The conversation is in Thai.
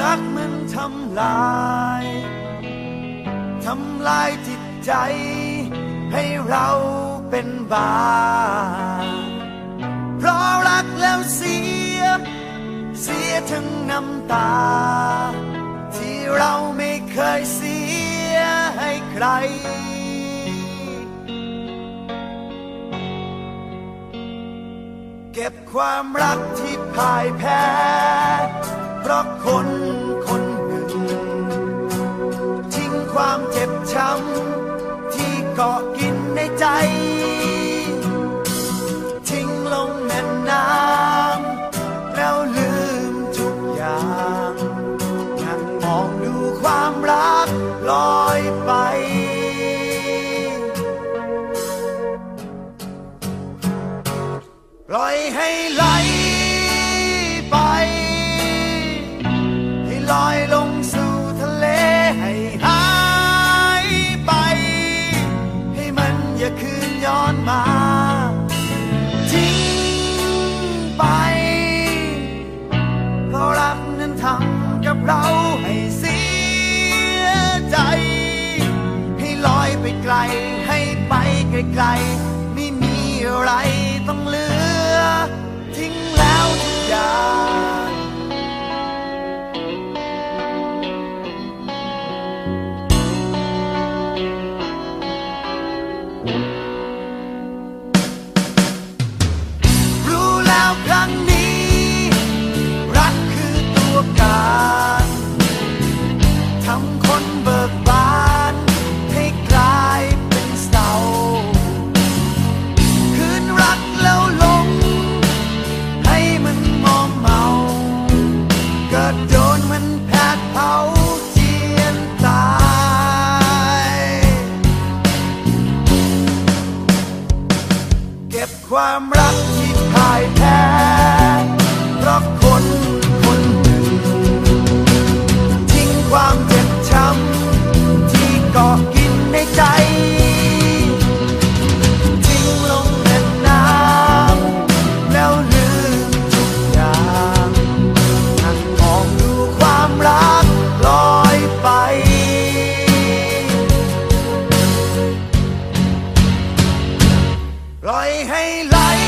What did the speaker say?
รักมันทำลายทำลายจิตใจ ให้เราเป็นบาเพราะรักแล้วเสีย เสียทั้งน้ำตา ที่เราไม่เคยเสียให้ใครเก็บความรักที่พ่ายแพ้ เพราะคนคนหนึ่ง ทิ้งความเจ็บช้ำที่เกาะกินในใจ ทิ้งลงแม่น้ำแล้วลืมทุกอย่างนั่งมองดูความรักลอยไปปล่อยให้ไหล ไกลๆไม่มีอะไรต้องเหลือทิ้ง บความรักที่พ่ายแท้ hey like